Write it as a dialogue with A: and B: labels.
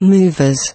A: movers